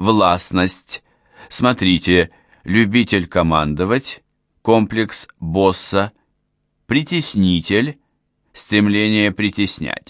властность. Смотрите, любитель командовать, комплекс босса, притеснитель, стремление притеснять.